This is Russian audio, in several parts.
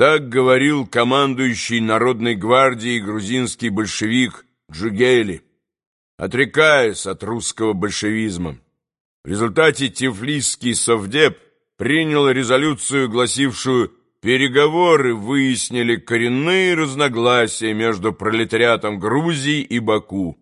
Так говорил командующий Народной гвардией грузинский большевик Джугели, отрекаясь от русского большевизма. В результате Тифлисский совдеп принял резолюцию, гласившую «Переговоры выяснили коренные разногласия между пролетариатом Грузии и Баку.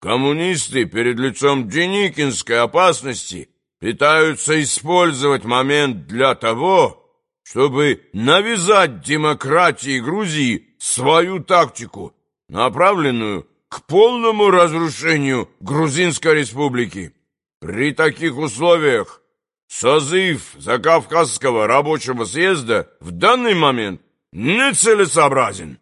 Коммунисты перед лицом Деникинской опасности пытаются использовать момент для того, чтобы навязать демократии Грузии свою тактику, направленную к полному разрушению Грузинской республики. При таких условиях созыв Закавказского рабочего съезда в данный момент нецелесообразен.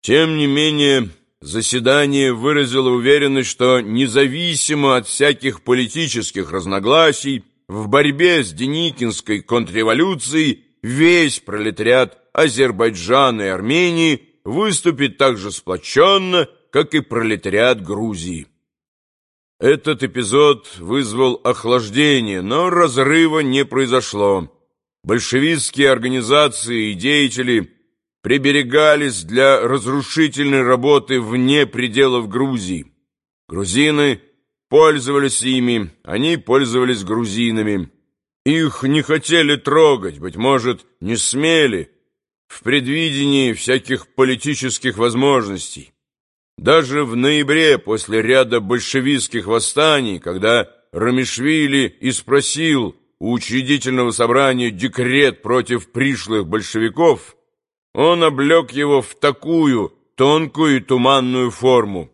Тем не менее, заседание выразило уверенность, что независимо от всяких политических разногласий, в борьбе с Деникинской контрреволюцией весь пролетариат Азербайджана и Армении выступит так же сплоченно, как и пролетариат Грузии. Этот эпизод вызвал охлаждение, но разрыва не произошло. Большевистские организации и деятели приберегались для разрушительной работы вне пределов Грузии. Грузины пользовались ими, они пользовались грузинами. Их не хотели трогать, быть может, не смели, в предвидении всяких политических возможностей. Даже в ноябре, после ряда большевистских восстаний, когда Рамишвили и спросил у учредительного собрания декрет против пришлых большевиков, он облег его в такую тонкую и туманную форму.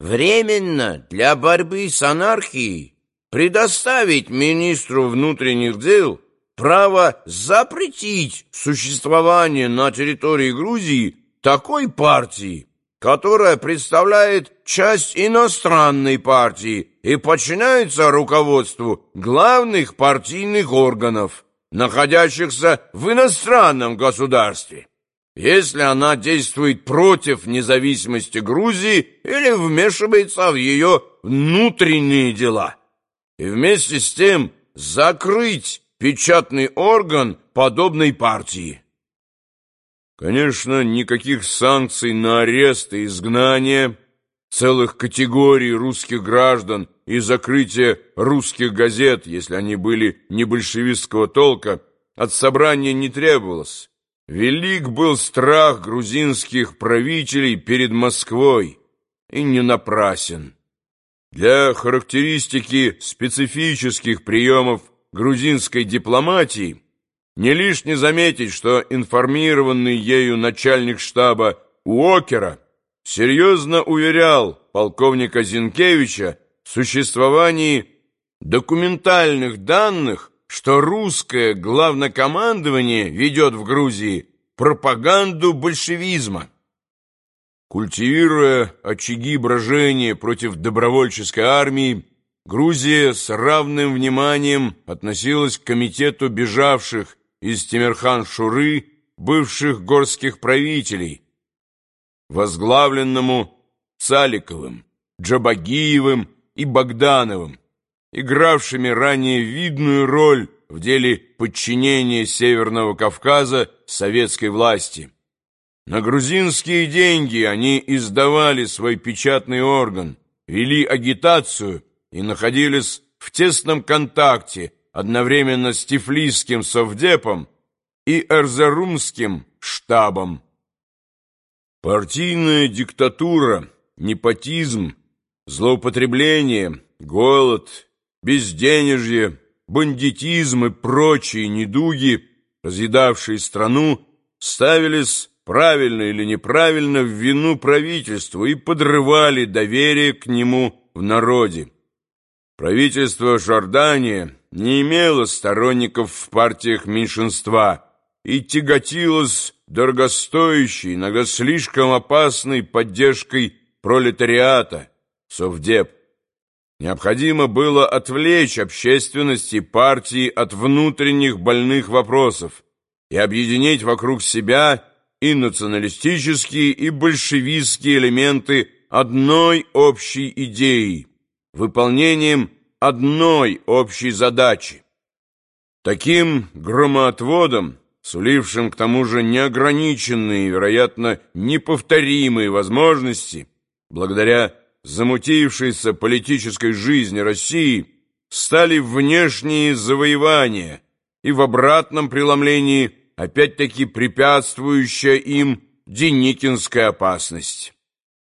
Временно для борьбы с анархией предоставить министру внутренних дел право запретить существование на территории Грузии такой партии, которая представляет часть иностранной партии и подчиняется руководству главных партийных органов, находящихся в иностранном государстве, если она действует против независимости Грузии или вмешивается в ее внутренние дела, и вместе с тем закрыть печатный орган подобной партии. Конечно, никаких санкций на арест и изгнание целых категорий русских граждан и закрытие русских газет, если они были не большевистского толка, от собрания не требовалось. Велик был страх грузинских правителей перед Москвой, и не напрасен. Для характеристики специфических приемов грузинской дипломатии не лишне заметить, что информированный ею начальник штаба Уокера серьезно уверял полковника Зинкевича в существовании документальных данных, что русское главнокомандование ведет в Грузии пропаганду большевизма. Культивируя очаги брожения против добровольческой армии, Грузия с равным вниманием относилась к комитету бежавших из Тимирхан-Шуры бывших горских правителей, возглавленному Цаликовым, Джабагиевым и Богдановым, игравшими ранее видную роль в деле подчинения Северного Кавказа советской власти. На грузинские деньги они издавали свой печатный орган, вели агитацию и находились в тесном контакте одновременно с Тифлисским совдепом и Эрзерумским штабом. Партийная диктатура, непотизм, злоупотребление, голод, безденежье, бандитизм и прочие недуги, разъедавшие страну, ставились правильно или неправильно в вину правительству и подрывали доверие к нему в народе. Правительство Жордания не имело сторонников в партиях меньшинства и тяготилось дорогостоящей, иногда слишком опасной поддержкой пролетариата, совдеп. Необходимо было отвлечь общественность и партии от внутренних больных вопросов и объединить вокруг себя и националистические, и большевистские элементы одной общей идеи, выполнением одной общей задачи. Таким громоотводом сулившим к тому же неограниченные, вероятно, неповторимые возможности, благодаря замутившейся политической жизни России, стали внешние завоевания и в обратном преломлении опять-таки препятствующая им Деникинская опасность.